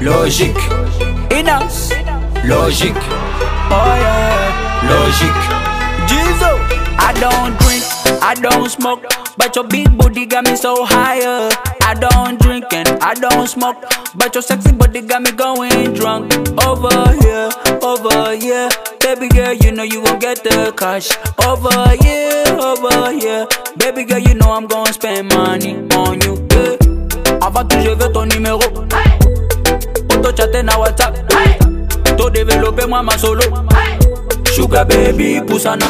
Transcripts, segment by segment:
Logique, Inas, logique, oh yeah. logique. Jizo. I don't drink, I don't smoke, but your big booty got me so higher. I don't drink and I don't smoke, but your sexy body got me going drunk. Over here, over here, baby girl, you know you gon' get the cash. Over here, over here, baby girl, you know I'm gon' spend money on you. Avant tout, je veux ton numéro. Auto chatter na WhatsApp. To développer moi ma solo. Sugar baby, poussana.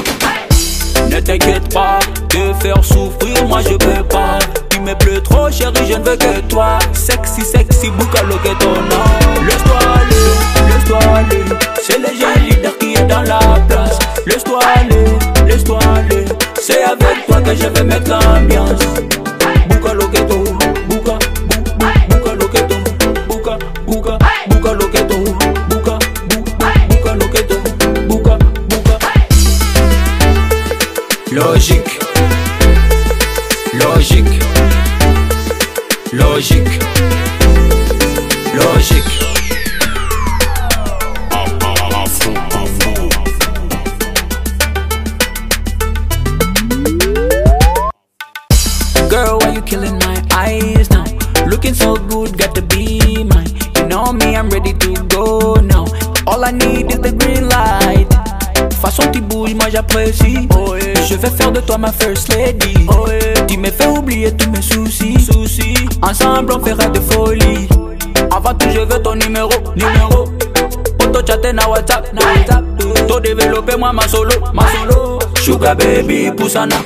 Ne t'inquiète pas, te faire souffrir, moi je peux pas. Tu me plais trop, chérie, je ne veux que toi. Sexy, sexy, boucalo que ton nom. Laisse-toi aller, laisse-toi aller. C'est le jeune leader qui est dans la place. Laisse-toi aller, laisse-toi aller. C'est avec toi que je vais mettre l'ambiance. Bouca, bouca, boucalo que ton, bouca, bou- bou- boucalo que ton, bouca, bouca. Logique, logique, logique, logique. Girl, why you killing my eyes now? Looking so good, got to go now. All I need is the green light. Façon tu bouges, moi j'apprécie. Oh, yeah. Je vais faire de toi ma first lady. Oh, yeah. Tu me fais oublier tous mes soucis. soucis. Ensemble, on fera de folie. Avant tout, je veux ton numéro. numéro. Auto chatter na WhatsApp. Na WhatsApp. To développer moi ma solo. Ma solo. Sugar baby, poussana.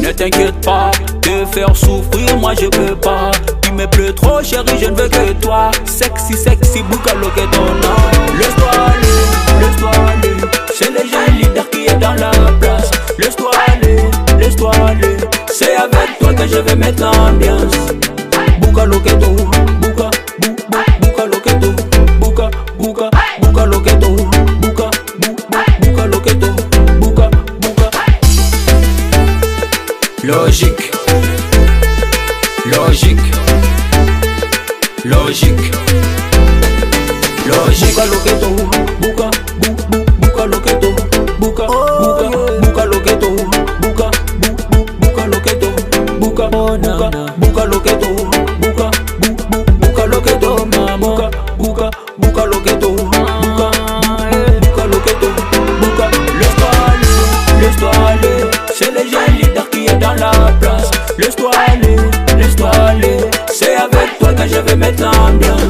Ne t'inquiète pas, te faire souffrir, moi je peux pas. Me plais trop, chérie, je ne veux que toi. Sexy, sexy, boucalo que. Laisse-toi aller, laisse-toi aller. C'est le jeune leader qui est dans la place. Laisse-toi aller, laisse-toi aller. C'est avec toi que je vais mettre l'ambiance. Boucalo que ton, bouca, bou, bou, boucalo que ton, bouca, bouca, boucalo que ton, bouca, bou, bou, boucalo que ton, bouca, bouca. Logique, logique, logique, logique. Busca lo que tú, busca, bu, bu, busca lo que tú, busca, busca, busca lo que tú, busca, bu, bu, busca lo que tú, busca, busca, busca lo que tú, busca, bu, bu, busca lo que tú, busca, busca, busca lo que tú, busca, busca lo que tú, busca. Laisse-toi aller, laisse-toi aller, c'est le jeune leader qui est dans la place. Laisse-toi aller, laisse-toi aller, c'est avec je vais mettre l'ambiance.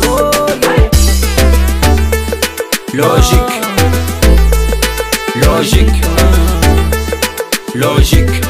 Logique, logique, logique.